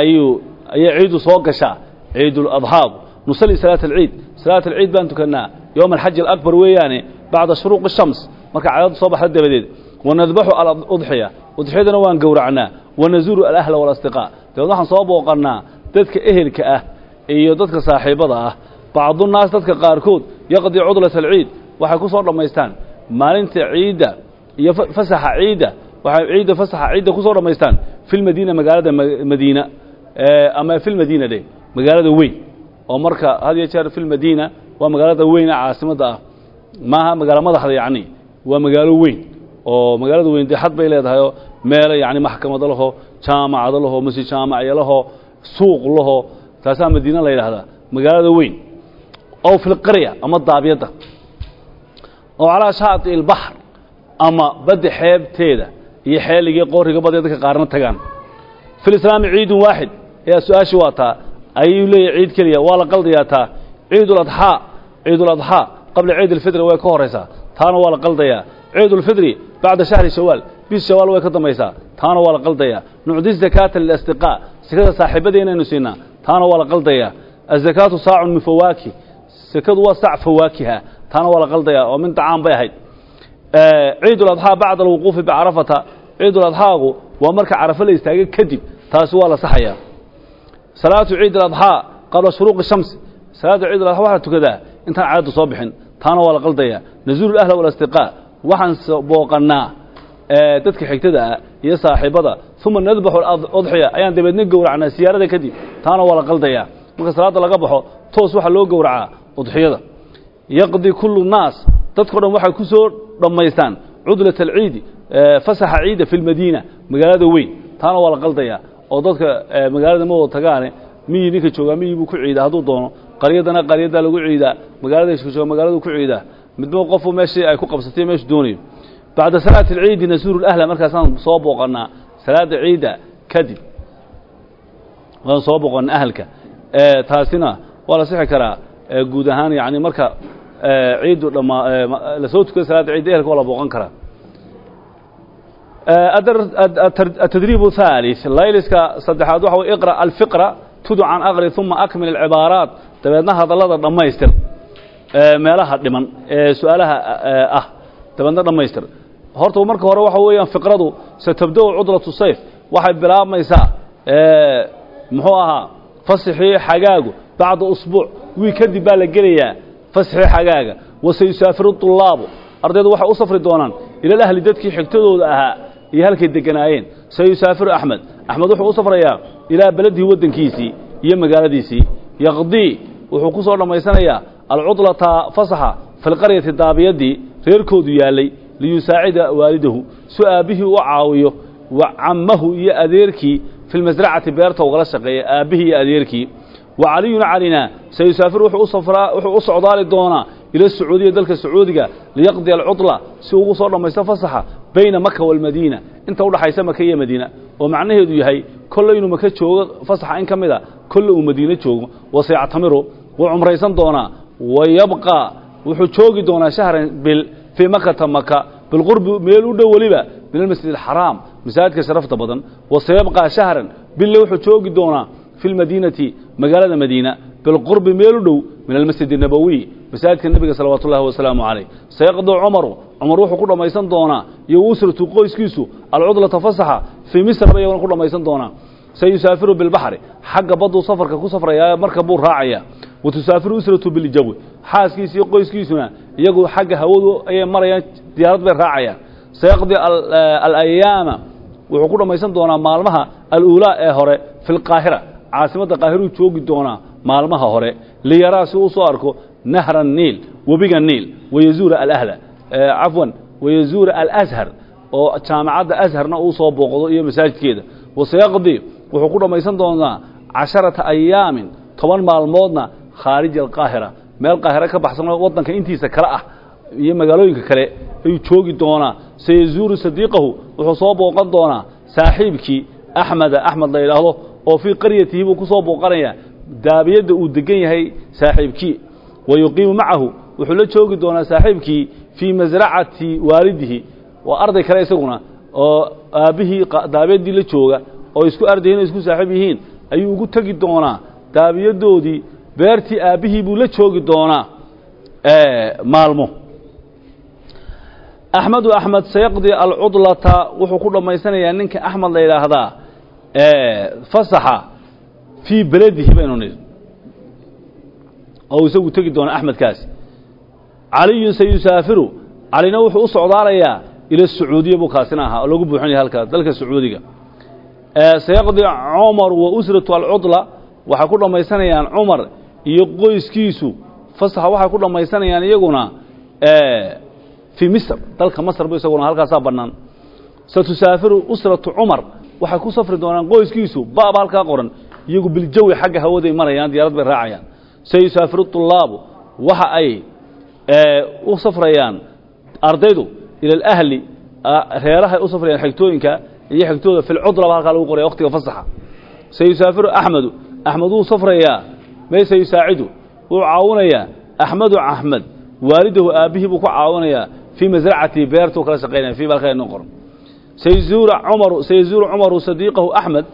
ayuu ayay ciiddu soo gashaa ciiduladxaagu nusalli salaata alciid salaat alciid baan tukannaa yowma alxaji alakbar weeyaane bacda shuruuqi shams marka cadadu soo baxda dabadeed. Wanadbaxu aludxiya udxiyadana waan gowracnaa. Wanazuuru alahla walasdiqaa. Dabeed waxaan soo booqannaa dadka ehelka ah iyo dadka saaxiibada ah bacdunaas dadka qaarkood yaqdii cudlat alciid waxay ku soo dhammaystaan. Maalinta ciidda iyo fasaxa ciidda waxay ciidda fasaxa ciidda ku soo dhammaystaan. Fi lmadiina magaalada madiina ama fi lmadiina dhe magaalada weyn. Oo marka had iyo jeer fi lmadiina waa magaalada weyne caasimadda ah. Maaha magaalo madaxda yacni waa magaalo weyn. Oo magaalada weyn dee xad bay leedahayoo meelo yacni maxkamado laho jaamacado laho masjid jaamacyo laho suuq laho taasaa madiina la yidhaahdaa. Magaalada weyn fi lqarya ama daabyadda oo calaa shaati ilbaxr ama badda xeebteeda iyo xeeligii qooriga badee dadka qaarna tagaan fi lislaami ciidun waaxid ayaa su'aashii waa taa ayuu leeyahay ciid keliya waa la qaldayaa taa ciiduladxaa ciiduladxaa qabla ciid alfidri way ka horaysaa taana waa la qaldayaa ciidulfidri bacda shahri shawaal bis shawaal way ka dambaysaa taana waa la qaldayaa nucdi zakaata lilasdiqaa sekada saaxiibadeennaynu siinaa taana waa la qaldayaa azakaatu saacun min fawaakih sekadu waa sac fawaakiha taana waa la qaldayaa oo min طacaam bay ahayd. Ciiduladxaa bacda alwuquufi bicarafata ciiduladxaagu waa marka carafo la istaaga kadib taasi waa la saxayaa salaatu ciid aladxaa qabla shuruuqi shamsi. Salaada ciid aladxa waxaa tukadaa intaan cadaddu soo bixin. Taana waa la qaldayaa nazuulu ahla walasdiqaa waxaan booqannaa dadka xigtada ah iyo saaxiibada. Uma nadbaxu udxiya ayaan dabeedna gowracnaa siyaarada kadib. Taana waa la qaldayaa marka salaadda laga baxo toos waxaa loo gowracaa udxiyada. Yaqdi kullu naas. Dadkao dhan waxay ku soo dhammaystaan. Cudlat alciidi fasaxa ciida fi lmadiina magaalada weyn. Taana waa la oo dadka magaalada ma wada tagaane ninka joogaa miyi buu ku ciidaa? Hadduu doono qaryadana qaryadaa lagu ciidaa. Magaalada jooga magaaladu ku ciidaa. Midba qofu meeshii ay ku qabsatay meeshu doonayo bacda salaati alciidi nasuuru lahla markaasaan soo booqannaa salaada ciidda kadib. Waan soo booqana ahalka. Taasina waa sixi karaa guud ahaan yani marka ciiddu dhamaa la soo tukada salaada ciidda ehelka waa la booqan karaa. Atadriib halis layliska saddexaad waxa way iqra alfiqra tudu can aqri uma akmil alcibaaraat. Dabeedna hadallada dhammaystir meelaha dhiman ee su'aalaha ah dabeedna dhammaystir. Horta marka hore waxa weeyaan fiqradu satabdo cudlatu sayf waxay bilaabmaysaa muxuu ahaa fasixii xagaagu bacda usbuuc wiig kadib baa la gelayaa fasxii xagaaga wasayusaafiru طulaabu ardaydu waxay u safri doonaan ila ahli dadkii xigtadooda ahaa iyo halkay deganaayeen sayusaafiru axmed axmed wuxuu u safrayaa ilaa beledihi waddankiisii iyo magaaladiisii yaqdii wuxuu ku soo dhammaysanayaa alcudlata fasaxa fi lqaryati daabiyadii reerkoodu yaallay liyusaacida waalidahu su aabbihii u caawiyo cammahu iyo adeerkii fi lmasracati beerta ugala shaqeeya aabbihii iyo adeerkii wa caliyun calina sayusaafiru wuxuu u socdaali doonaa ila sacuudiya dalka sacuudiga liyaqdiya alcudla si ugu soo dhammaysto fasaxa bayna maka waalmadiina inta udhaxaysa maka iyo madiina oo macnaheedu yahay kolle inuu maka joogo fasaxa in ka mid a kolle uu madiine joogo. Wasayactamiru wuu cumraysan doonaa. Wa yabqaa wuxuu joogi doonaa shahran bil fii makata maka bilqurbi meel u dhow weliba min almasjid alxaraam masaajidka sharafta badan. Wasayabqaa shahran bille wuxuu joogi doonaa fi lmadiinati magaalada madiina bilqurbi meel u dhow min almasjid الnabowiy masaajidka nebiga salawaatu ullahi wasalaamu calayh sayaqdi cumaru cumar wuxuu ku dhammaysan doonaa iyo usratu qoyskiisu alcudlata fasaxa fii misr ba iyaguna ku dhammaysan doonaa sayusaafiru bilbaxri xagga badduu safarka ku safrayaa marka buu raacaya wa tusaafiru usratu biljawi xaaskiisa iyo qoyskiisuna iyagu xagga hawadu ayay marayaan diyaarad bay raacayaan sayaqdi alayaama wuxuu ku dhammaysan doonaa maalmaha caasimadda qaahiruu joogi doonaa maalmaha hore. Liyaraa si uu soo arko nahra niil webiga niil wayazuura alahla. Cafwan wayazuura alashar oo jaamacadda asharna uu soo booqdo iyo masaajidkeeda. Wasayaqdi wuxuu ku dhammaysan doonaa casharata ayaamin toban maalmoodna khaarija alqaahira. Meel qaahira ka baxsan waddanka intiisa kale ah iyo magaalooyinka kale ayuu joogi doonaa. Sayazuuru sadiiqahu wuxuu soo booqan doonaa saaxiibkii axmeda axmed la yidhaahdo oo fii qaryatihi buu ku soo booqanayaa daabiyadda uu degan yahay saaxiibkii. Wa yuqiimu macahu wuxuu la joogi doonaa saaxiibkii fii masracati waalidihi. Waa arday kale isaguna oo aabbihii daabiyaddii la jooga oo isku ardayin oo isku saaxiib yihiin ayuu ugu tegi doonaa. Daabiyadoodii beertii aabbihii buu la joogi doonaa maalmo. Axmedu axmed sayaqdi alcudlata wuxuu ku dhammaysanayaa ninka axmed la yidhaahdaa fasaxa fii beledihi baynu nidhi. Oo isagu tegi doona axmedkaasi caliyun sayusaafiru. Calina wuxuu u socdaalayaa ila sacuudiya buu kaasina ahaa oo lagu buuxinaya halkaas dalka sacuudiga sayaqdi cumar wa usratu alcudla waxay ku dhammaysanayaan cumar iyo qoyskiisu. Fasaxa waxay ku dhammaysanayaan iyaguna fii misr dalka masr bu isaguna halkaasaa bannaan waxay ku safri doonaan qoyskiisu baba halkaa qoran iyagu biljawi xagga hawaday marayaan diyaarad bay raacayaan. Sayusaafiru طulaabu waxa ay u safrayaan ardaydu ila alahli reerahay u safrayaan xigtooyinka iyo xigtooda fi lcudla ba halkaa lagu qoraya waqtiga fasaxa. Sayusaafiru axmedu axmed wuu safrayaa may sayusaacidu wuu caawinayaa axmedu axmed waalidahu aabbihii buu ku caawinayaa fii masracatihi beertuu kala shaqaynaya fii inoo qoran sayzuura cumaru sayzuuru cumaru sadiiqahu axmed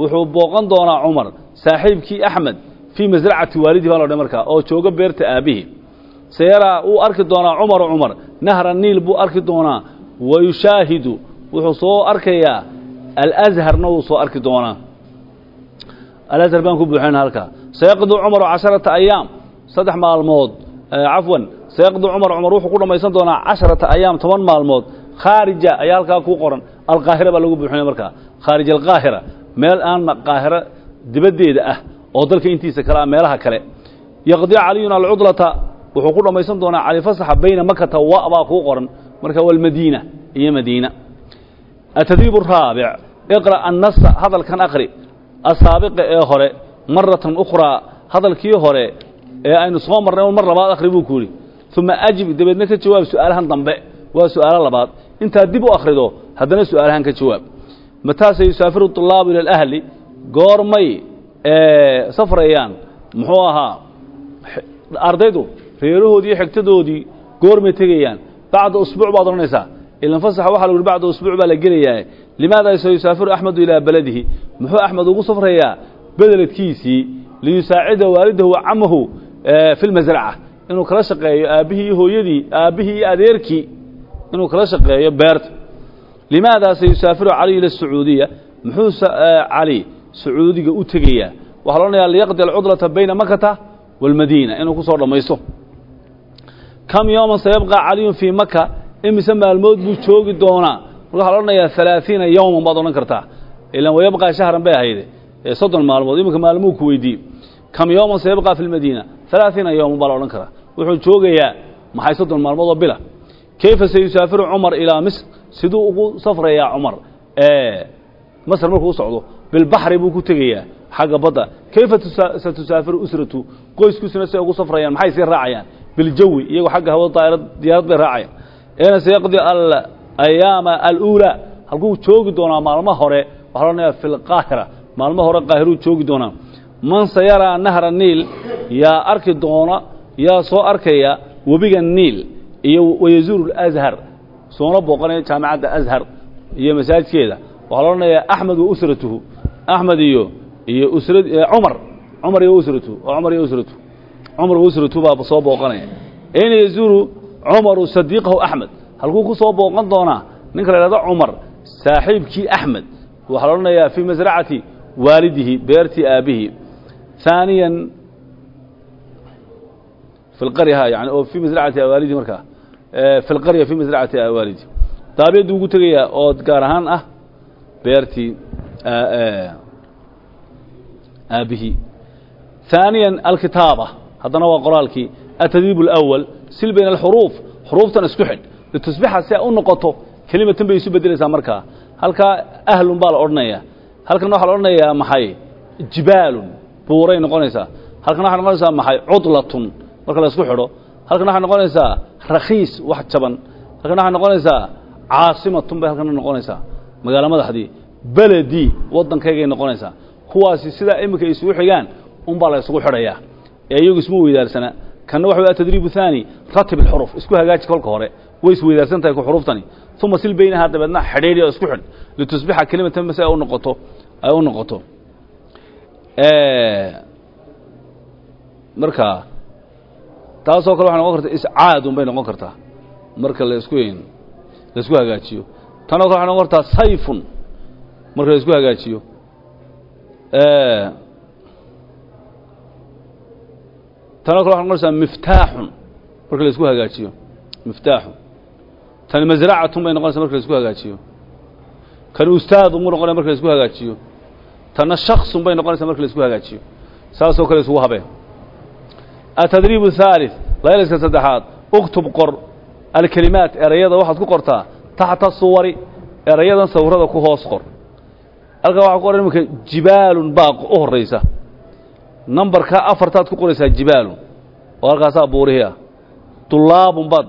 wuxuu booqan doonaa cumar saaxiibkii axmed fii masracati waalidihi baa lo dhan markaa oo jooga beerta aabbihii. Sayaraa wuu arki doonaa cumaru cumar nahra niil buu arki doonaa wa yushaahidu wuxuu soo arkayaa alazharna wuu soo arki doonaa. Alazhar baan ku buuxina halkaa. Sayaqdi cumaru casharata ayaam saddex maalmood cafwan. Sayaqdi cumar cumar wuxuu ku dhammaysan doonaa casharata ayaam toban maalmood khaarija ayaa halkaa kuu qoran alqaahira baa lagu buuxinaya markaa khaarij alqaahira meel aan qaahira dibaddeeda ah oo dalka intiisa kale ah meelaha kale. Yaqdi caliyun alcudlata wuxuu ku dhammaysan doonaa cali fasaxa bayna makata wa baa kuu qoran. Marka walmadiina iyo madiina. Atadriib araabic iqra annasa hadalkan aqri. Asaabiqa ee hore maratan ukhraa hadalkii hore ee aynu soo marnay mar labaad akhri buu ku yidhi. Uma ajib dabeedna ka jawaab su'aalahan dambe waa su'aalo labaad intaad dib u akhrido haddana su'aalahaan ka jawaab. Mataase yusaafiru طulaabu ila اlahli goormay safrayaan muxuu ahaa ardaydu reerahoodii xigtadoodii goormay tegayaan. Bacda usbuuc baad odhanaysaa. Ilanfasaxa waxa lagu uhi usbuuc baa la gelayaa limaada se yusaafiru axmedu ilaa beladihi muxuu axmed ugu safrayaa bedeledkiisii liyusaacida waalidahu wa camahu fi lmasraca inuu kala shaqeeyo aabbihii iyo hooyadii aabbihii iyo adeerkii inuu kala shaqeeyo beerta. Limaada se yusaafiru cali ila sacuudiya muxuu cali sacuudiga u tegayaa? Waxaa loodhanayaa liyaqdi alcudlata bayna makata wاlmadiina inuu ku soo dhammaysto. Kam yooman sayabqa caliyun fii maka imise maalmood buu joogi doonaa. Marka waxa la odhanayaa alaaiina yowman baad odhan kartaa. Ilan wayabqaa shahran bay ahayde. Soddon maalmood iminka maalmuu ku weydiiye kam yooman sayabqa fi lmadiina alaaiina yowman baa la odhan karaa. Wuxuu joogayaa maxay soddon maalmood oo bila kayfa sayusaafiru cumar ilaa misr siduu ugu safrayaa cumar masr markuu u socdo bilbaxri buu ku tegayaa xagga badda kayfa satusaafiru usratu qoyskuisuna say ugu safrayaan maxay sii raacayaan biljawi iyagoo xagga hawada daa'irad diyaarad bay raacayaan eena sayaqdi alayaama aluulaa halkuu joogi doonaa maalmo hore waxaa la odhanayaa fi lqaahira maalmo hore qaahiruu joogi doonaa man sayaraa nahra niil yaa arki doona yaa soo arkaya webiga niil iyo wayazuuru alashar soona booqanaya jaamacadda ashar iyo masaajidkeeda. Waxaa la odhanayaa axmed wa usratuhu. Axmed iyo iyo usra cumar. Cumar iyo usratuhu. Oo cumar iyo usratuhu. Cumar wa usratuhu baa soo booqanaya. Ayna yazuuru cumaru sadiiqahu axmed halkuu ku soo booqan doonaa ninka la idhahdo cumar saaxiibkii axmed waxaa la odhanayaa fii masracati waalidihi beertii aabbihii. ثaaniya fi اlqarya yani oo fii masracati awaalidi markaa Eh, fi lqarya fii masracati awaalidi daabiyaddu ugu tegayaa ood gaar ahaan ah beertii eh, eh, aabihii. Haaniyan alkitaaba. Haddana waa qoraalkii. Atadiib اlأwal sil bayna alxuruuf xuruuftan isku xidh. Litusbixa si a u noqoto kelimatan bay isu bedelaysaa markaa halkaa ahlun baa la odhanayaa. Halkan waxaa la odhanayaa maxay? Jibaalun. Buuray noqonaysaa. Halkan waxay noqonaysaa maxay? Cudlatun. Marka la isku xidho. Halkan waxay noqonaysaa rakhiis wax jaban. Halkan waxay noqonaysaa caasimatun bay halkan noqonaysaa. Magaalo madaxdii beledi waddankaygay noqonaysaa. Kuwaasi sidaa iminka isugu xigaan unbaa la isugu xidhayaa ee iyagu isma weydaarsana kanna waxa atadriibu haani ratib alxuruf isku hagaaji kolka hore. Way isweydaarsan tahay xuruftani uma sil baynahaa dabeedna xidhiidhi oo isku xidh. Litusbixa kelimatan mase ay u noqoto ay u noqoto. Marka taasoo kale waxay noqon kartaa iscaadun bay noqon kartaa. Marka la isku la isku hagaajiyo. Tanoo kale waxay noqon kartaa sayfun marka la isku hagaajiyo. Tanoo kale waxay noqonaysaa miftaaxun marka la isku hagaajiyo. Miftaaxun. Tani masracatun bay noqonaysaa marka la isku hagaajiyo. Kan ustaadun buu noqonaya marka la isku hagaajiyo. Tanna shaksun bay noqonaysaa marka la isku hagaajiyo. Saasoo kale isugu habeen atadriib haali laylaska saddexaad uktub qor alkelimaat erayada waxaad ku qortaa taxta suwari erayadan sawirada ku hoos qor halkaa waxaa ku qoran iminka jibaalun baa u horraysa nambarka afartaad ku qoraysaa jibaalun oo halkaasaa buurihii ah dullaabun baad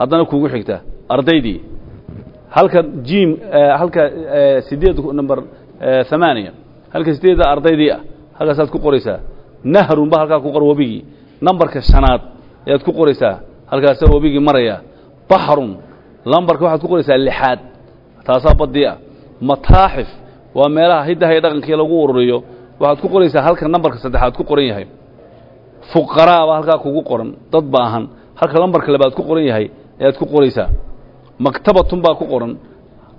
haddana kuugu xigta ardaydii halka jiim halka sideed number amaaniya halka sideedda ardaydii ah halkaasaad ku qoraysaa nahrun ba halkaa ku qor webigii nambarka shanaad ayaad ku qoraysaa. Halkaasa webigii maraya baxrun lambarka waxaad ku qoraysaa lixaad. Taasaa badii ah mataaxif. Waa meelaha hiddaha iyo dhaqankii lagu ururiyo. Waxaad ku qoraysaa halka nambarka saddexaad ku qoran yahay. Fuqaraa baa halkaa kugu qoran dad baahan halka lambarka labaad ku qoran yahay ayaad ku qoraysaa. Maktabatun baa ku qoran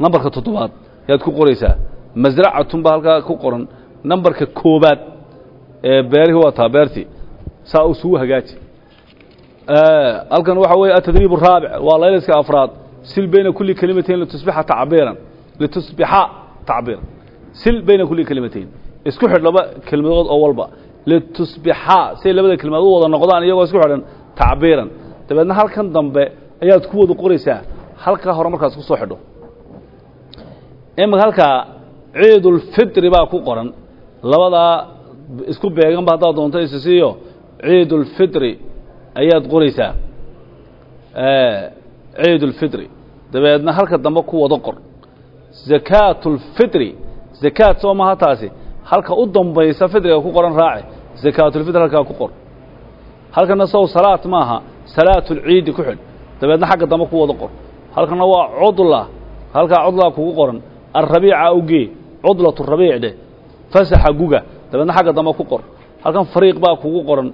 nambarka toddobaad ayaad ku qoraysaa. Masracatun baa halkaa ku qoran nambarka koobaad ee beerihii waa taa beertii saa isugu hagaaji. Halkan waxa weeye atadriib الraabic waa laylaska afraad. Sil bayna kuli kelimatayn litusbixa tacbiiran. Litusbixa tacbiiran. Sil bayna kuli kelimatayn isku xidh laba kelmadood oo walba. Litusbixa say labada kelmadood u wada noqdaan iyagoo isku xidhan tacbiiran. Dabeedna halkan dambe ayaad ku wada qoraysaa. Halkaa hore markaas ku soo xidho. Imika halkaa ciidulfitri baa ku qoran. Labadaa isku beeganba haddaad doonto isisiiyo ciidulfitri ayaad qoraysaa. Ciidulfitri. Dabeedna halka dambe ku wada qor. Zakaatulfitri zakaad soo maha taasi. Halka u dambaysa fidriga ku qoran raace zakaatulfitr halkaa ku qor. Halkana sow salaad maaha. Salaatulciidi ku xidh dabeedna xagga dambe ku wada qor. Halkana waa cudla. Halkaa cudlaa kugu qoran. Alrabiica ugee cudlatu rabiic dheh fasaxa guga. Dabeedna xagga dambe ku qor. Halkan fariiq baa kugu qoran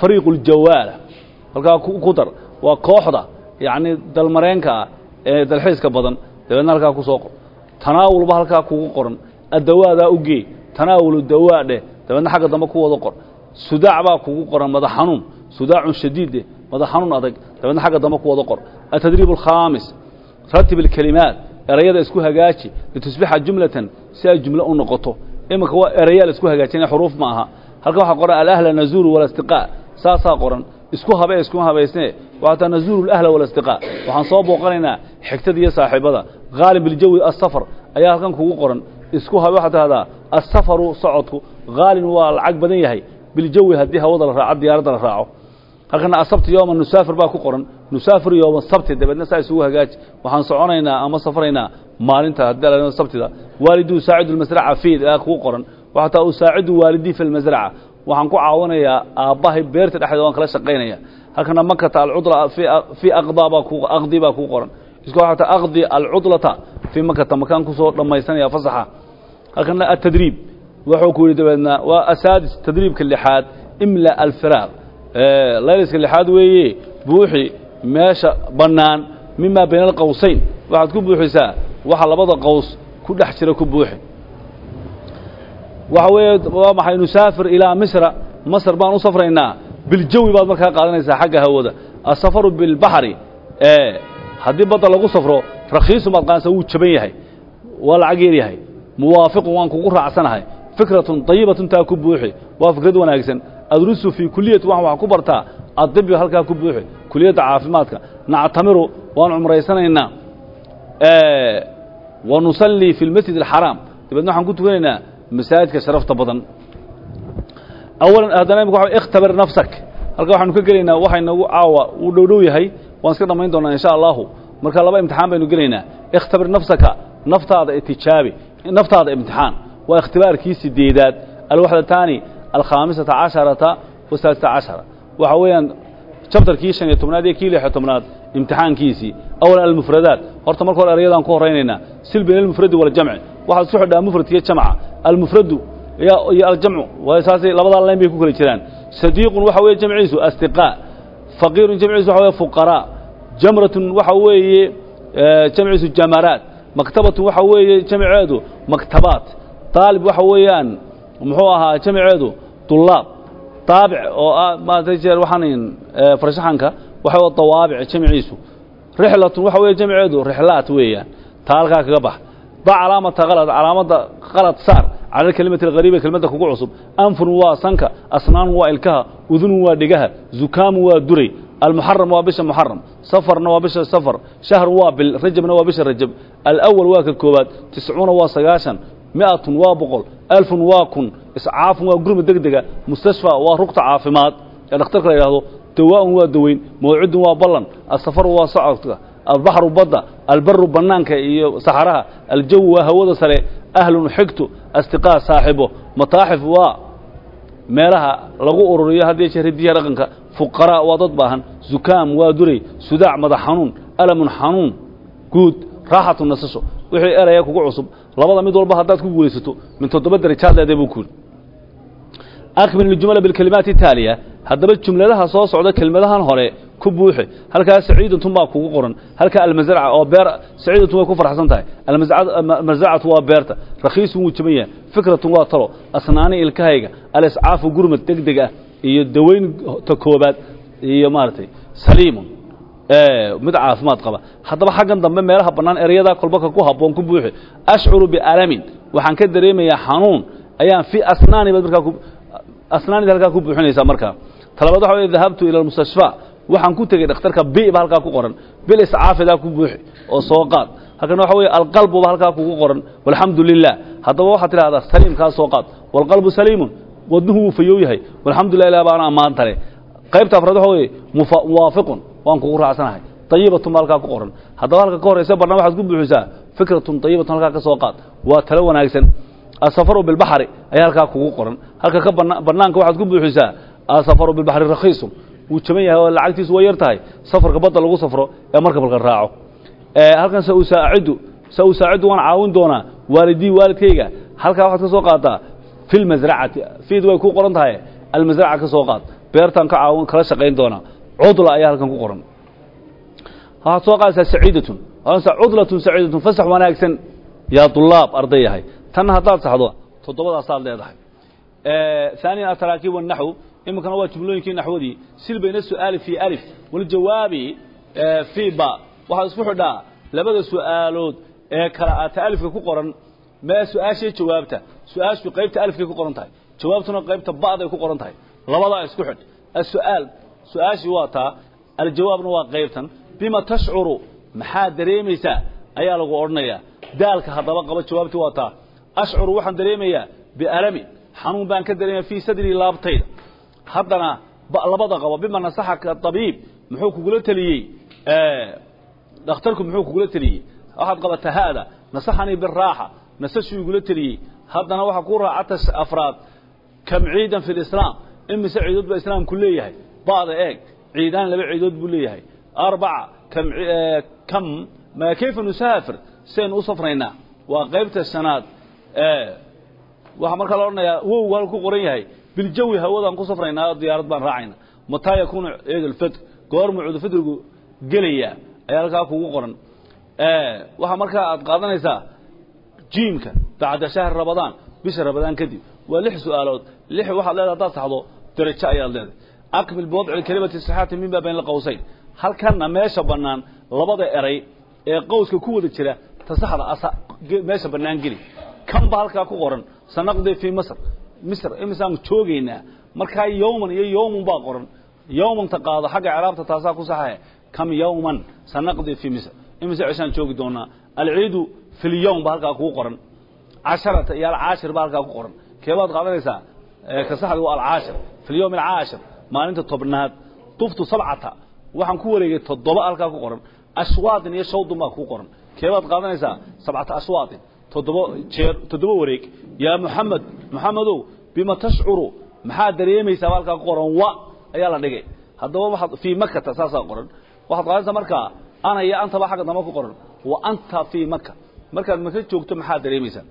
fariiquljawaala halkaa ku dar. Waa kooxda yacni dalmareenka ah ee dalxiiska badan. Dabeedna halkaa ku soo qor. Tanaawulba halkaa kugu qoran. Addawaadaa ugee tanaawulu dawaa dheh dabeedna xagga dambe ku wada qor. Sudaac baa kugu qoran madax xanuun. Sudaacun shadiid dheh madax xanuun adag. Dabeedna xagga dambe ku wada qor. Atadriib alkhaamis ratib alkelimaat erayada isku hagaaji. Litusbixa jumlatan. Si ay jumlo u noqoto. Iminka waa erayaa isku hagaajinaya. Xuruuf ma halkan waxaa qoran alahla nazuuru walastiqaa saasaa qoran. Isku habe iskuma habaysne waxataa nazuuru alahla walastiqaa waxaan soo booqanaynaa xigtada iyo saaxiibada. Haalib biljawi asafar ayaa halkan kugu qoran. Isku habe waxaad tahdaa asafaru socodku. Haalin waa lacag badan yahay. Biljawi haddii hawada la raaco diyaaradda la raaco. Halkana asabti yooma nusaafir baa ku qoran. Nusaafir yooma sabti dabeedna saa isugu hagaaji. Waxaan soconaynaa ama safraynaa maalinta haddii sabtida. Waaliduu saacidu lmasraca fiid aa kugu qoran waxataa usaacidu waalidii fi lmasraca waxaan ku caawinayaa aabbahay beerta dhexdeeda waan kala shaqaynaya. Halkana makata alcudla fii aqdaa baa ku aqdi baa kugu qoran. Isku waxataa aqdi alcudlata fii makata makaan ku soo dhammaysanaya fasaxa. Halkana atadriib wuxuu ku yidhi dabeedna waa asaadis tadriibka lixaad imla alfiraaq. Layliska lixaad weeye buuxi meesha bannaan mimaa bayna alqawsayn. Waxaad ku buuxisaa waxa labada qaws ku dhex jira ku buuxi waxa weeye waa maxay nusaafir ilaa misra? Masr baan u safraynaa. Biljawi baad markaa qaadanaysaa xagga hawada. Asafaru bilbaxri haddii badda lagu safro rakhiisu baad qaadanaysaa wuu jaban yahay. Waa lacag yar yahay. Muwaafiqun waan kugu raacsanahay. Fikratun dayibatun taa ku buuxi. Waa fikrad wanaagsan. Adrusu fii kuliyati waxaan wax ku bartaa. Addibi halkaa ku buuxi. Kuliyadda caafimaadka. Nactamiru waan cumraysanaynaa wa nusallii fi lmasjid alxaraam dabeedna waxaan ku tukanaynaa masaajidka sharafta badan. Awalan haddana imika waxa ikhtabir nafsak. Halka waxaanu ka gelaynaa waxay nagu caawa uu dhow dhow yahay. Waan iska dhammayn doonaa insha allahu marka laba imtixaan baynu gelaynaa. Ikhtabir nafsaka naftaada itijaabi naftaada imtixaan. Waa ikhtibaarkii sideedaad. Alwaxdataani alkhaamisata casharata wasaadista cashara. Waxa weeyaan jabtarkii shan iyo tobnaad iyo kii lix iyo tobnaad imtixaankiisii awalan almufradaat. Horta marka hore erayadaan ku horaynaynaa sil bayna almufradi waljamci waxaad isku xidhaa mufradka iyo jamca. Almufradu iyo aljamcu saasay labadaa layn bay ku kala jiraan. Sadiiqun waxa weeye jamciisu astiqaa faqiirun jamciisu waxa weye fuqaraa. Jamratun waxa weeye jamciisu jamaraat. Maktabatun waxa weeye jamceedu maktabaat. Daalib waxa weeyaan muxuu ahaa jamceedu dulaab daabic oo ah maarata jeer waxaan farshaxanka waxa waa dawaabic jamciisu. Rixlatun waxa weeye jamceedu rixlaat weeyaan. Taa halkaa kaga bax. Da calaamata kalad calaamadda qalad saar cala alkelimati alghariiba kelmadda kugu cusub. Anfun waa sanka asnaanun waa ilkaha udunun waa dhegaha zukaamun waa duray almuxaram waa bisha muxaram safarna waa bisha safar shahrun waa bil rajabna waa bisha rajab. Alawal waa ka koobaad tiscuuna waa sagaashan mi'atun waa boqol alfun waa kun iscaafun waa gurma deg dega mustashfa waa rugta caafimaad. Ee dhakhtarka la yidhahdo dawaa'un waa daweyn mawcidun waa ballan asafaru waa socodka albaxru badda albaru bannaanka iyo saxaraha aljawu waa hawada sare ahlun xigtu astiqaa saaxibo mataaxif waa meelaha lagu ururiyo haddii jeer hidiya dhaqanka fuqaraa waa dad baahan zukaam waa duray sudaac madax xanuun alamun xanuun guud raaxatu nasasho wixii eraya kugu cusub labada mid walba haddaad ku guulaysato min toddoba darajaad leeday buu kuuri akmil iljumla bilkalimaati taaliya haddaba jumladaha soo socda kelmadahan hore ku buuxi. Halkaa saciidatun baa kugu qoran. Halkaa almasraca oo beer. Saciidatun way ku farxsan tahay. Almasracatu waa beerta. Rakhiisun wuu jaban yahay. Fikratun waa talo. Asnaani ilkahayga. Aliscaafu gurmad deg deg ah. Iyo dawaynta koobaad. Iyo maaragtay saliimun. Mid caafimaad qaba. Haddaba xaggan dambe meelaha bannaan erayadaa kolbaka ku habboon ku buuxi. Ashcuru bialamin waxaan ka dareemayaa xanuun. Ayaan fi asnaani baad markaa ku asnaanida halkaa ku buuxinaysaa markaa talabaad waxa weye dahabtu ila almustashfaa waxaan ku tegey dhakhtarka bi ba halkaa ku qoran. Bil iscaafidaa ku buuxi oo soo qaad. Halkan waxa weeye alqalbuba halkaa kugu qoran. Walxamdu lilah haddaba waxaad tidhahdaa saliimkaa soo qaad. Walqalbu saliimun. Wadnuhu fayow yahay. Walxamdu lilah ilah baana ammaan tale qaybta afraad waxa weeye muwaafiqun. Waan kugu raacsanahay. Ayibatun halkaa ku qoran. Haddaba halka ka horaysa waxaad ku buuxisaa fikratun ayibatun halkaa ka soo qaad. Waa talo wanaagsan. Asafaru bilbaxri ayaa halkaa kugu qoran. Halka ka bannaanka waxaad ku buuxisaa asafaru bilbaxri rakhiisun. Wuu jaban yahay oo lacagtiisu way yar tahay safarka badda lagu safro ee markabka raaco. Halkan sausaaidu sausaaciddu waan caawin doonaa waalidii waalidkayga halkaa waxaad ka soo qaataa fi lmasracati fiid way ku qoran tahay almasraca ka soo qaad. Beertaan ka caawin kala shaqayn doonaa. Cudla ayaa halkan ku qoran. Waxaad soo qaadaysaa saciidatun. Cudlatun saciidatun. Fasax wanaagsan. Yaa dulaab arday yahay. Tan haddaad saxdo toddobadaasaad leedahay. Aaniyan ataraakiib wanaxw iminkana waa jumlooyinkii naxwadii sil bayna su'aali fii alif. Waljawaabi fii ba. Waxaad isku xidhaa labada su'aalood ee kala aata alifka ku qoran mee su'aashii jawaabta. Su'aashu qaybta alifkay ku qoran tahay. Jawaabtuna qaybta ba'day ku qoran tahay. Labadaa isku xidh. Asu'aal su'aashii waa taa aljawaabna waa qaybtan. Bima tashcuru? Maxaad dareemaysaa? Ayaa lagu odhanayaa. Daalka haddaba qaba jawaabtii waa taa. Ashcuru waxaan dareemayaa bialami. Xanuun haddana labada qabo bima nasaxaka abiib muxuu kugula teliyey dhakhtarku muxuu kugula teliyey waxaad qabataa hada nasaxanii biraaxa nasashuu igula teliyey haddana waxaa ku raacata afraad kam ciidan fi lislaam imise ciidood baa islaamku leeyahay? Ba'da eeg ciidaan laba ciidood buu leeyahay. Arbaca kam kam kayfa nusaafir? Saynu u safraynaa waa qaybta shanaad waxaa markaa la odhanayaa wowgu halku qoran yahay biljawi hawadaan ku safraynaa diyaarad baan raacayna mataa yakuunu ciid alfitr goormu ciidulfitrigu gelayaa ayaa halkaa kugu qoran waxaa markaa aad qaadanaysaa jiimka bacda shahri rabadaan bisha rabadaan kadib waa lix su'aalood lix waxaad leedahay haddaad saxdo darajo ayaad leedahay akmil biwadci kelimati sixaati min baa bayna alqawsayn halkanna meesha bannaan labada eray ee qowska ku wada jira ta saxda meesha bannaan geli kan ba halkaa ku qoran sanaqdi fii masr misr imisaan joogaynaa markaa yowman iyo yowmun baa qoran. Yowmanta qaado xagga ciraabta taasaa ku saxahe kam yowman sanaqdi fii misr. Imise cishaan joogi doonaa. Alciidu fi lyowm ba halkaa kugu qoran. Casharata iyo alcaashir ba halkaa ku qoran. Keebaad qaadanaysaa? Ka saxdi waa alcaashir. Fi lyowm alcaashir maalinta tobnaad. Tuftu sabcata. Waxaan ku wareegay toddoba halkaa ku qoran. Ashwaadin iyo shawdun baa kuu qoran. Keebaad qaadanaysaa? Sabcata ashwaadin toddoba jeer toddoba wareeg. Yaa muxamed muxamedow bima tashcuru? Maxaad dareemaysaa ba halkaa ku qoran wa? Ayaa la dhigay. Haddaba waxaad fii makata saasaa qoran. Waxaad qaadanaysaa markaa ana iyo antaba xagga dambe ku qoran. Wa anta fii maka markaad maka joogto maxaad dareemaysaa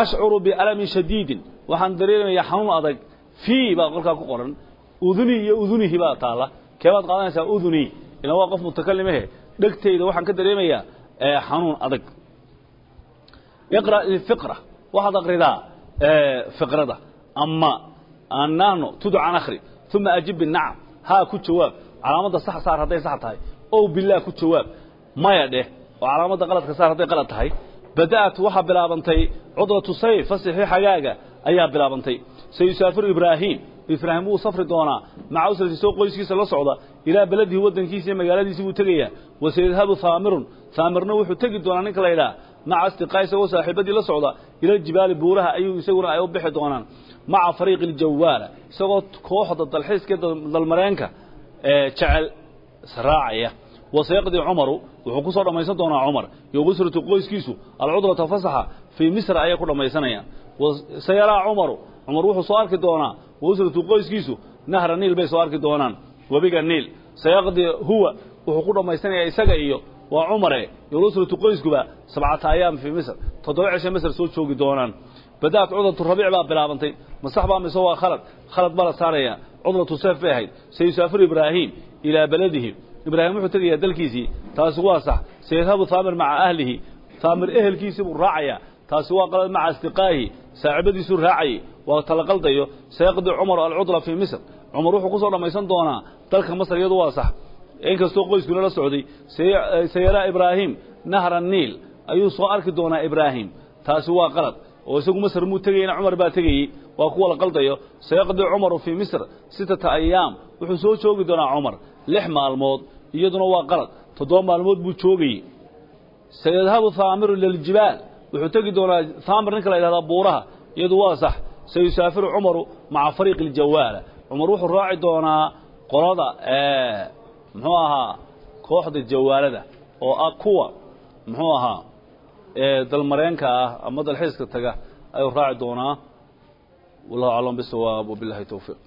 ashcuru bialamin shadiidin. Waxaan dareemayaa xanuun adag. Fii baa qolkaa ku qoran. Uduni iyo udunihi baa taalla keebaad qaadanaysaa uduni. Ila waa qof mutakalimahe dhegtayda waxaan ka dareemayaa xanuun adag iqra fiqra. Waxaad akridaa fiqrada. Ama anano tudcan akhri uma ajib binacam haa ku jawaab. Calaamadda sax saar hadday sax tahay. Ow bilah ku jawaab. Maya dheh. Oo calaamadda qaladka saar hadday qalad tahay. Bada'at waxaa bilaabantay cudlatu sayf fasixii xagaaga ayaa bilaabantay. Sayusaafiru ibraahim ibraahim wuu safri doonaa. Maca usrati soo qoyskiisa la socda ilaa beledihi waddankiisa iyo magaaladiisii buu tegayaa. Wa sayadhabu haamirun haamirna wuxuu tegi doonaa ninka la yidhaha maca asdiqaa isagoo saaxiibadii la socda ila jibaali buuraha ayuu isaguna ay u bixi doonaan maca fariiqi iljawaala isagoo kooxda dalxiiska dalmareenka jecel raacaya wasayaqdii cumaru wuxuu ku soo dhammaysan doonaa cumar iyo usratu qoyskiisu alcudlata fasaxa fii misra ayay ku dhammaysanayaan sayaraa cumaru cumar wuxuu soo arki doonaa wausratu qoyskiisu nahra niil bay soo arki doonaan webiga niil sayaqdii waa cumare iyo usratu qoyskuba sabcata ayaam fii misr. Toddoba cishe misr soo joogi doonaan. Badaat cudlatu rabiic baa bilaabantay. Masax baa mise waa khalad. Khalad baa la saaraya. Cudlatu seef bay ahayd. Sayusaafiru ibraahim ilaa beladihi ibraahim wuxuu tegayaa dalkiisii. Taasi waa sax. Sayadhabu haamir maca ahlihi. Haamir ehelkiisii buu raacayaa taasi waa qalad maca asdiqaa'ihi saaxiibadiisuu raacayay waa tala qaldayo sayaqdi cumaru alcudla fii misr. Cumar wuxuu ku soo dhammaysan doonaa. Dalka masr iyadu waa sax inkastoo qoyskuna la socday sayaraa ibraahim nahra niil ayuu soo arki doonaa ibraahim. Taasi waa qalad. Oo isagu masr muu tegayena cumar baa tegayey waa kuwa la qaldayo. Sayaqdi cumaru fii misr sittata ayaam wuxuu soo joogi doonaa cumar. Lix maalmood iyaduna waa qalad. Toddoba maalmood buu joogayey. Sayadhabu haamiru liljibaal wuxuu tegi doonaa haamir ninka la yidhahdaa buuraha iyadu waa sax. Sayusaafiru cumaru maca fariiqi iljawaala cumar wuxuu raaci doonaa qolada muxuu ahaa kooxda jawaalada oo ah kuwa muxuu ahaa dalmareenka ah ama dalxiiska taga ayuu raaci doonaa. Wallahu aclam bisawaab wabilahi towfiiq